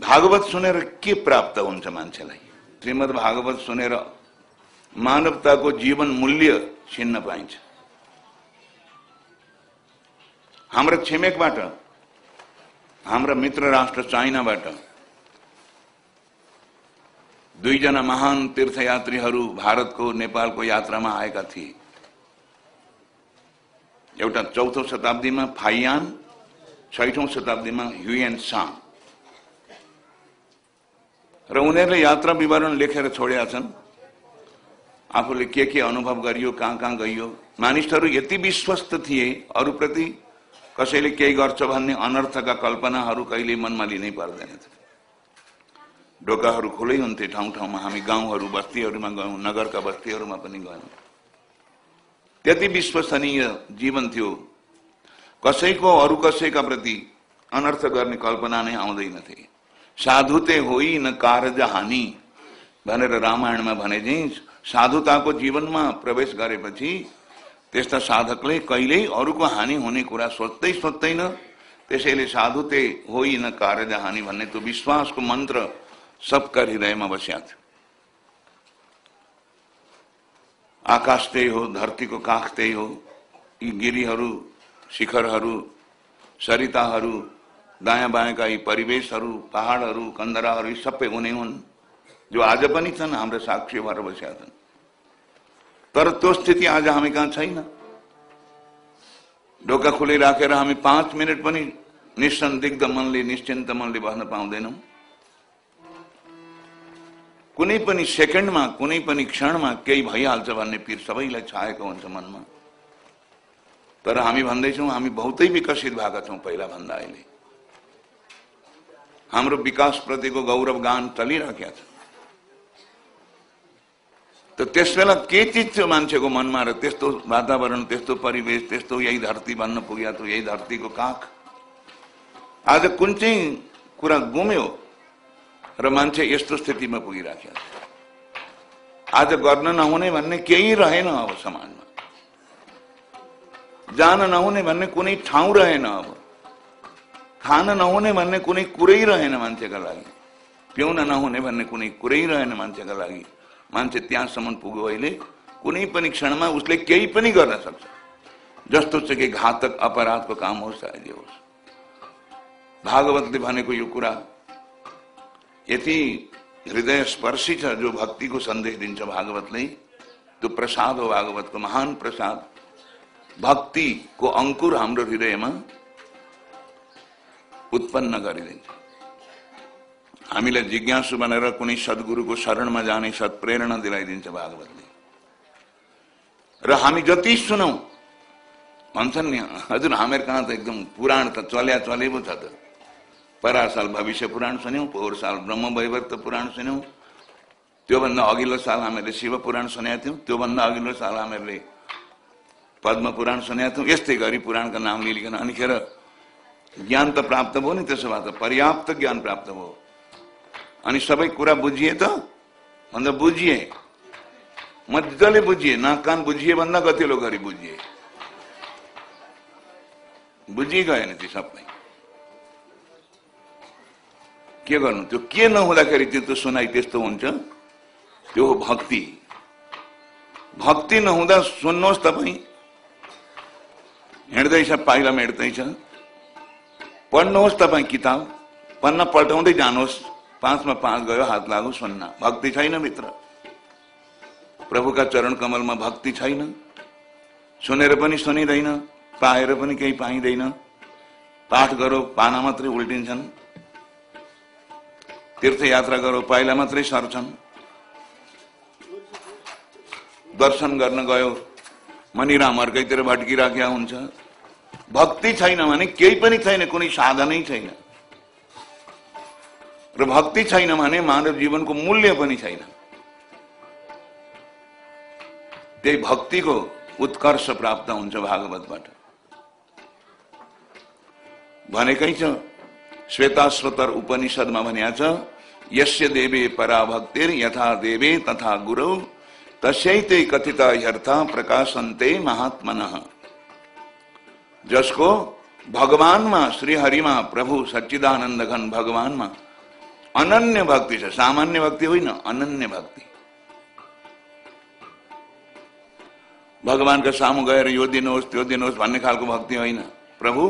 भागवत सुनेर के प्राप्त हुन्छ मान्छेलाई? श्रीमद् भागवत सुनेर मानवताको जीवन मूल्य छिन्न पाइन्छ। हाम्रा छिमेकबाट हाम्रा मित्र राष्ट्र चाइनाबाट दुईजना महान तीर्थयात्रीहरू भारतको नेपालको यात्रामा आएका थिए। एउटा चौथो शताब्दीमा फाइयान छैठौं शताब्दीमा युएन साङ र उनीहरूले यात्रा विवरण लेखेर छोडेका छन्। आफूले के के अनुभव गरियो कहाँ कहाँ गइयो। मानिसहरू यति विश्वस्त थिए अरूप्रति कसैले केही गर्छ भन्ने अनर्थका कल्पनाहरू कहिले मनमा लिनै पर्दैन ढोकाहरू खुलै हुन्थे ठाउँ ठाउँमा। हामी गाउँहरू बस्तीहरूमा गयौँ नगरका बस्तीहरूमा पनि गयौँ। त्यति विश्वसनीय जीवन थियो। कसैको अरू कसैका प्रति अनर्थ गर्ने कल्पना नै आउँदैनथे साधुते होइ न कारज हानि। भनेर रामायणमा भने चाहिँ साधुताको जीवनमा प्रवेश गरेपछि त्यस्ता साधकले कहिल्यै अरूको हानि हुने कुरा सोच्दै सोच्दैन। त्यसैले साधुते होइ न कारज हानि भन्ने त्यो विश्वासको मन्त्र सबका हृदयमा बस्या आकाश त्यही हो, धरतीको काख त्यही हो। यी गिरीहरू, शिखरहरू, सरिताहरू दायाँ बायाँका यी परिवेशहरू पहाडहरू कन्दराहरू सबै हुने हुन् जो आज पनि छन् हाम्रो साक्षी भएर बसेका छन्। तर त्यो स्थिति आज हामी कहाँ छैन? ढोका खुली हामी पाँच मिनट पनि निसन्दिग्ध मनले निश्चिन्त मनले बस्न पाउँदैनौँ। कुनै पनि सेकेन्डमा कुनै पनि क्षणमा केही भइहाल्छ भन्ने पिर सबैलाई छाएको हुन्छ मनमा। तर हामी भन्दैछौँ हामी बहुतै विकसित भएका छौँ पहिला भन्दा अहिले। हाम्रो विकास प्रतिको गौरव गान चलिराखेका छ। त त्यस बेला के चिज थियो मान्छेको मनमा र त्यस्तो वातावरण त्यस्तो परिवेश त्यस्तो यही धरती भन्न पुग्या थियो यही धरतीको काख? आज कुन चाहिँ कुरा गुम्यो र मान्छे यस्तो स्थितिमा पुगिराखेको छ? आज गर्न नहुने भन्ने केही रहेन अब समाजमा। जान नहुने भन्ने कुनै ठाउँ रहेन अब। खान नहुने भन्ने कुनै कुरै रहेन मान्छेका लागि। पिउन नहुने भन्ने कुनै कुरै रहेन मान्छेका लागि। मान्छे त्यहाँसम्म पुग्यो अहिले कुनै पनि क्षणमा उसले केही पनि गर्न सक्छ। जस्तो छ कि घातक अपराधको काम होस् अहिले होस्। भागवतले भनेको यो कुरा यति हृदय स्पर्शी छ जो भक्तिको सन्देश दिन्छ भागवतले त्यो प्रसाद हो भागवतको महान प्रसाद। भक्तिको अङ्कुर हाम्रो हृदयमा उत्पन्न गरिदिन्छ। हामीलाई जिज्ञासु बनेर कुनै सद्गुरुको शरणमा जाने सत्प्रेरणा दिलाइदिन्छ भागवतले। र हामी जति सुनौ भन्छन् नि हजुर हामीहरू कहाँ त एकदम पुराण त चल्या चले पो छ त। परा साल भविष्य पुराण सुन्यौँ पोहोर साल ब्रह्म वैवर्त पुराण सुन्यौँ। त्योभन्दा अघिल्लो साल हामीहरूले शिव पुराण सुनेका थियौँ त्योभन्दा अघिल्लो साल हामीहरूले पद्म पुराण सुनेका थियौँ। यस्तै गरी पुराणका नाम लिइकन अनिखेर ज्ञान त प्राप्त भयो नि त्यसो भए त पर्याप्त ज्ञान प्राप्त भयो। अनि सबै कुरा बुझिए त? भन्दा बुझिए। मजाले बुझिए नाक कान बुझिए भन्दा कतिलो गरी बुझिए। बुझिगएन ती सबै। के गर्नु? त्यो के नहुँदाखेरि त्यो सुनाइ त्यस्तो हुन्छ? त्यो भक्ति। भक्ति नहुँदा सुन्नुहोस् तपाईँ। हिँड्दैछ पाइलामा हिँड्दैछ। पढ्नुहोस् तपाईँ किताब पन्ना पल्टाउँदै जानुहोस् पाँचमा पाँच गयो हात लागु सुन्न भक्ति छैन भित्र प्रभुका चरण कमलमा भक्ति छैन। सुनेर पनि सुनिँदैन पाएर पनि केही पाइँदैन। पाठ गरो पाना मात्रै उल्टिन्छन्। तीर्थयात्रा गरो पाइला मात्रै सर्छन्। दर्शन गर्न गयो मनिराम अर्कैतिर हुन्छ। भक्ति छैन भने केही पनि छैन कुनै साधनै छैन। र भक्ति छैन भने मानव जीवनको मूल्य पनि छैन। त्यही भक्तिको उत्कर्ष प्राप्त हुन्छ भागवतबाट। भनेकै छ श्वेताश्वतर उपनिषदमा भनिया छ यस्य देवे पराभक्तिर यथा देवे तथा गुरु तस्यैते कथित ह्यर्थ प्रकाशन्ते महात्मन। जसको भगवानमा श्री हरिमा प्रभु सच्चिदानंद घन भगवानमा अनन्य भक्ति छ। सामान्य भक्ति होइन अनन्य भक्ति। भगवान्का सामु गएर यो दिनुहोस् त्यो दिनुहोस् भन्ने खालको भक्ति होइन। प्रभु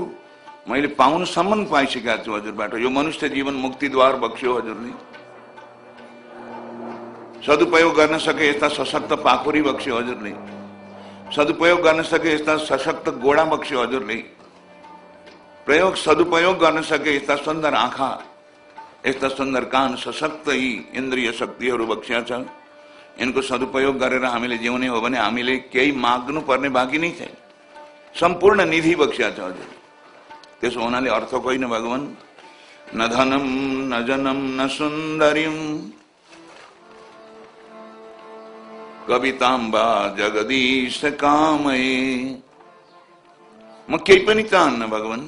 मैले पाउनुसम्म पाइसकेको छु हजुरबाट। यो मनुष्य जीवन मुक्तिद्वार बक्स्यो हजुरले। सदुपयोग गर्न सके यस्ता सशक्त पाखुरी बक्स्यो हजुरले। सदुपयोग गर्न सके यस्ता सशक्त गोडा बक्स्यो हजुरले प्रयोग सदुपयोग गर्न सके यस्ता सुन्दर आँखा यस्ता सुन्दर कान सशक्त यी इन्द्रिय शक्तिहरू बक्स्या छ यिनको सदुपयोग गरेर हामीले जिउने हो भने हामीले केही माग्नु पर्ने बाँकी नै छैन सम्पूर्ण निधि बक्स्या छ हजुर त्यसो हुनाले अर्थ होइन भगवान। न धनम न जनम न सुन्दरीम ಕವಿತಾಂಬಾ ಜಗದೀಶ ಕಾಮಯೇ ಮಕ್ಕೈ ಪನಿತಾನ್ನ भगवान।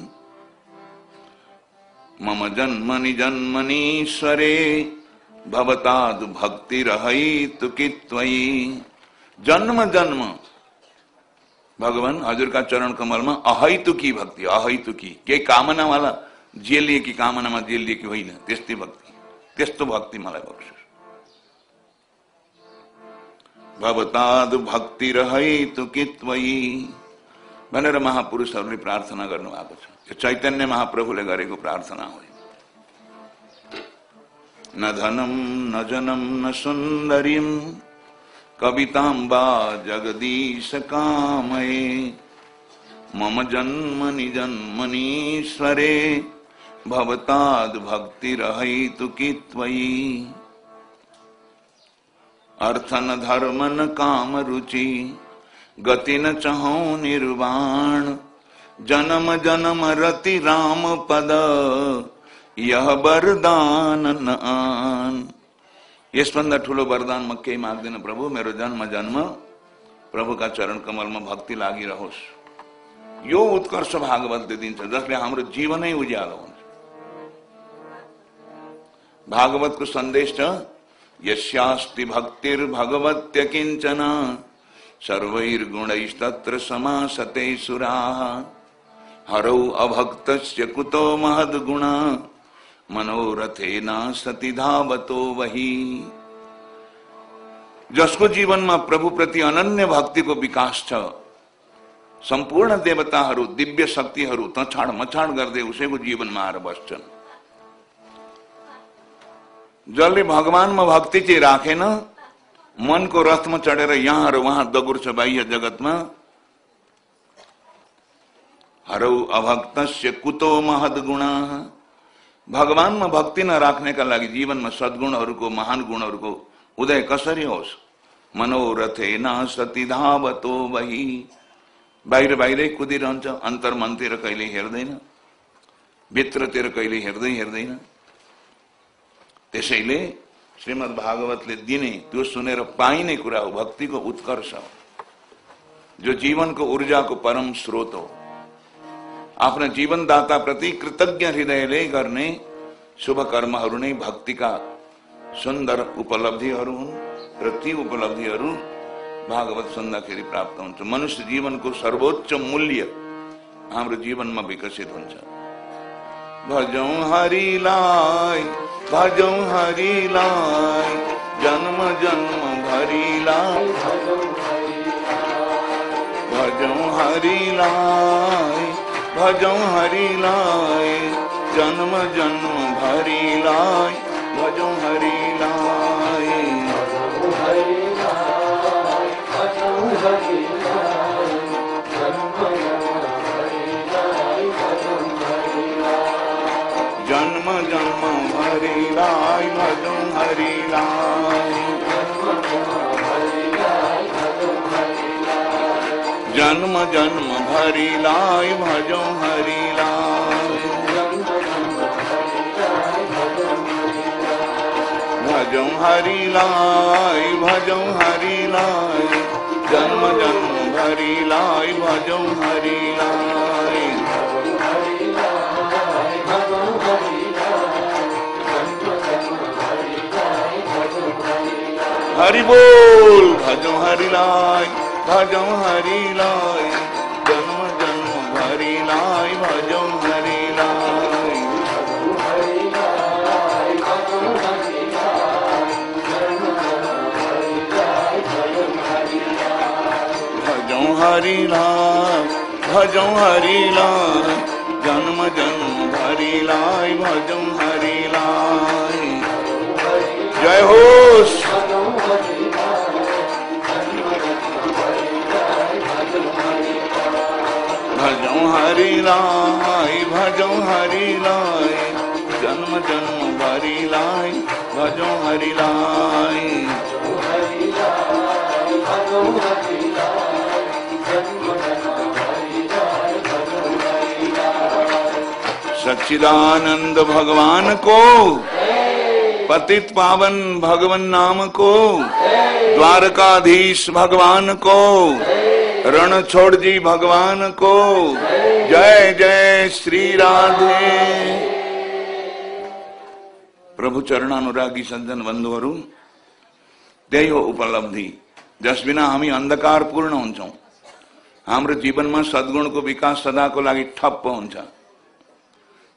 मम जन्मनि जन्मनीश्वरे भवताद भक्ति रहित कित्वयी जन्म जन्म। भगवान हजूर का चरण कमल में अहितु की भक्ति, अहितु की। के कामना वाला जेलिए की कामना में जेलिए की भक्ति। त्यस्तो भक्ति मलाई बख्शिश भवताद भक्ति रहैतु कि भनेर महापुरुषहरूले प्रार्थना गर्नुभएको छ यो चैतन्य महाप्रभुले गरेको प्रार्थना हो न धनम, न जनम, न सुन्दरीम कविताम्बा जगदीश कामये। मम जन्मनि जन्मनीश्वरे भवताद भक्ति रहैतु कि त्वयि? अर्थ न धर्म न काम रुचि गति न चहौ निर्वाण। जन्म जन्म रति राम पद यह वरदान न आन। यसभन्दा ठुलो वरदान म केही माग्दिन प्रभु मेरो जन्म जन्म प्रभुका चरण कमलमा भक्ति लागिरहोस् यो उत्कर्ष भागवतले दिन्छ जसले हाम्रो जीवनै उज्यालो हुन्छ भागवतको सन्देश छ यस्यास्ति भक्तिर्भगवत्य किंचन सर्वैर्गुणैस्तत्र समासते सुराः। हरौ अभक्तस्य कुतो महद्गुणा। मनोरथेना सति धावतो वही। જસકો જીવનમાં પ્રભુ પ્રતિ અનન્ય ભક્તિકો વિકાસ છ સંપૂર્ણ दिव्य દિવ્ય શક્તિहरू તછાડ મછાડ કરી દેવું છે જીવનમાં जसले भगवानमा भक्ति चाहिँ राखेन मनको रथमा चढेर यहाँ र उहाँ दगुर्छ बाह्य जगतमा हरौ अभक्त कुतो महद गुण। भगवानमा भक्ति नराख्नेका लागि जीवनमा सद्गुणहरूको महान गुणहरूको उदय कसरी होस्? मनोरथे न सती धावतो वही बाहिर बाहिरै कुदिरहन्छ अन्तर्मनतिर कहिले हेर्दैन भित्रतिर कहिले हेर्दै हेर्दैन। त्यसैले श्रीमद् भागवतले दिने, त्यो सुनेर पाइने कुरा हो, भक्तिको उत्कर्ष हो। जो जीवनको ऊर्जाको परम स्रोत हो। आफ्ना जीवनदाता प्रति कृतज्ञ हृदयले गर्ने शुभ कर्महरू नै भक्तिका सुन्दर उपलब्धिहरू हुन् र ती उपलब्धिहरू भागवत सुन्दाखेरि प्राप्त हुन्छ। मनुष्य जीवनको सर्वोच्च मूल्य हाम्रो जीवनमा विकसित हुन्छ। भजो हरि लाई भजो हरि लाई, जन्म जन्म भरी लाई। भजो हरि लाई भजो हरि लाई, जन्म जन्म भरी लाई। भजो हरि लाई। भजो हरि लाई भजो हरि लाई। हरि लाय भजौ हरि लाय जन्म जन्म भरी लाय भजो हरि लाय भजो हरि लाय भजो हरि लाय जन्म जन्म भरी लाय भजो हरि लाय हरि बोल भजो हरि लाय भजो हरि लाय जन्म जन्म हरि लाय भजो हरि लाय भजो हरि लाय भजो हरि लाय जन्म जन्म हरि लाय भजो हरि लाय भजौ हरिलाल सच्चिदानंद भगवान को, पतित पावन भगवन नाम को, द्वारकाधीश भगवान को रणछोड़ जी भगवान को, जय जय श्री राधे। प्रभु चरणानुरागी सज्जन बन्धुहरू त्यही हो उपलब्धि। जस बिना हामी अन्धकारपूर्ण हुन्छौँ। हाम्रो जीवनमा सद्गुणको विकास सदाको लागि ठप्प हुन्छ।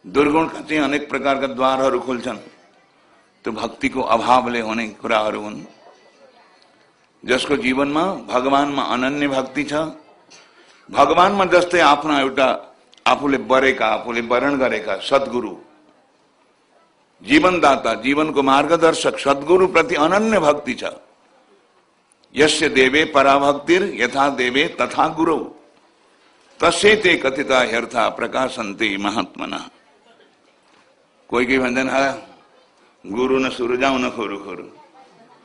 दुर्गुणका चाहिँ अनेक प्रकारका द्वारहरू खुल्छन्। त्यो भक्तिको अभावले हुने कुराहरू हुन्। जसको जीवनमा भगवानमा अनन्य भक्ति छ। भगवानमा जस्तै आफ्नो एउटा आफूले बरेका, आफूले वरण गरेका सद्गुरु जीवनदाता जीवनको मार्गदर्शक, सद्गुरु प्रति अनन्य भक्ति छ। यस्य देवे पराभक्तिर, यथा देवे तथा गुरु। तसे ते कथिता हेर्था प्रकाशन्ते महात्मना। कोही कोही भन्छन् हा, गुरु न सुरु जाउँ न खोरु खोरु।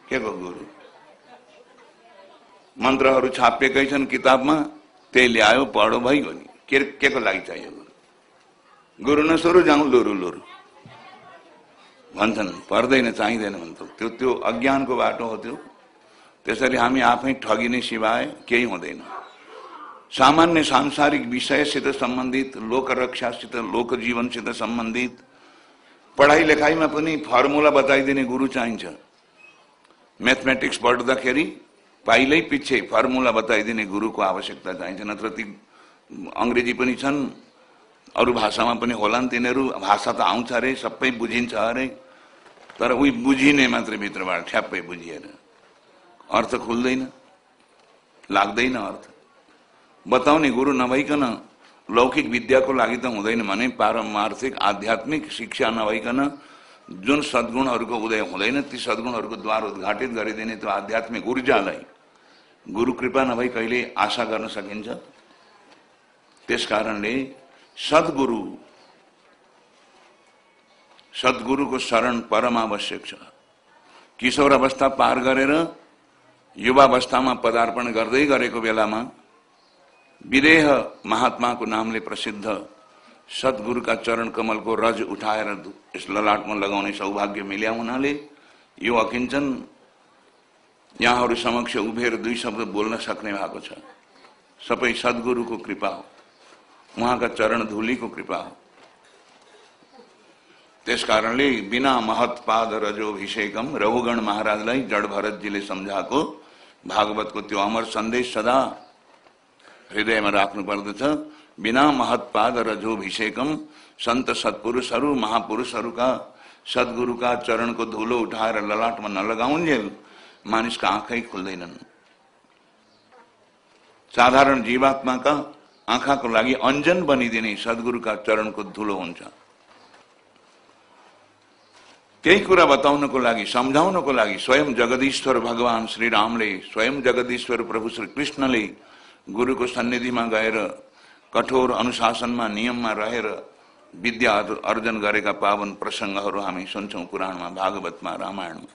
के को गुरु? मन्त्रहरू छापिएकै छन् किताबमा त्यही ल्यायो, पढो, भइगयो नि। के के को लागि चाहियो गुरु? गुरु न सुरु जाउँ लुरु लुरु। भन्छन् पर्दैन चाहिँदैन भन्छ त्यो त्यो अज्ञानको बाटो हो त्यो। त्यसरी हामी आफै ठगिने सिवाय केही हुँदैन। सामान्य सांसारिक विषयसित सम्बन्धित लोकरक्षासित लोक जीवनसित सम्बन्धित पढाइ लेखाइमा पनि फर्मुला बताइदिने गुरु चाहिन्छ। म्याथमेटिक्स पढ्दाखेरि पाइलै पछि फर्मुला बताइदिने गुरुको आवश्यकता चाहिन्छ। नत्र ती अङ्ग्रेजी पनि छन् अरू भाषामा पनि होलान् तिनीहरू। भाषा त आउँछ अरे सबै बुझिन्छ अरे। तर उही बुझिने मात्रै भित्रबाट ठ्याप्पै बुझिएर अर्थ खुल्दैन। लाग्दैन अर्थ। बताउने गुरु नभइकन लौकिक विद्याको लागि त हुँदैन भने पारमार्थिक आध्यात्मिक शिक्षा नभइकन जुन सद्गुणहरूको उदय हुँदैन ती सद्गुणहरूको द्वार उद्घाटित गरिदिने त्यो आध्यात्मिक ऊर्जालाई गुरु कृपा नभई कहिले आशा गर्न सकिन्छ। त्यस कारणले सद्गुरु। सद्गुरुको शरण परम आवश्यक छ। किशोर अवस्था पार गरेर युवावस्थामा पदार्पण गर्दै गरेको बेलामा विदेह महात्माको नामले प्रसिद्ध सद्गुरुका चरण कमलको रज उठाएर यस ललाटमा लगाउने सौभाग्य मिल्या हुनाले यो अकिञ्चन यहाँहरू समक्ष उभिएर दुई शब्द बोल्न सक्ने भएको छ। सबै सद्गुरुको कृपा हो। उहाँका चरण धुलीको कृपा हो। त्यस कारणले बिना महत्पाद रजोभिषेकम रघुगण महाराजलाई जड भरतजीले सम्झाएको भागवतको त्यो अमर संदेश सदा। हृदयमा राख्नु पर्दछ बिना महत्पाद रजोभिषेकम सन्त सत्पुरुषहरू महापुरुषहरूका सद्गुरुका चरणको धुलो उठाएर ललाटमा नलगाउन्जेल मानिसका आँखै खुल्दैनन् साधारण जीवात्माका आँखाको लागि अञ्जन बनिदिने सद्गुरुका चरणको धुलो हुन्छ। त्यही कुरा बताउनको लागि सम्झाउनको लागि स्वयं जगदीश्वर भगवान श्री रामले स्वयं जगदीश्वर प्रभु श्री कृष्णले गुरुको सन्निधिमा गएर कठोर अनुशासनमा नियममा रहेर विद्या अर्जन गरेका पावन प्रसङ्गहरू हामी सुन्छौँ पुराणमा भागवतमा रामायणमा।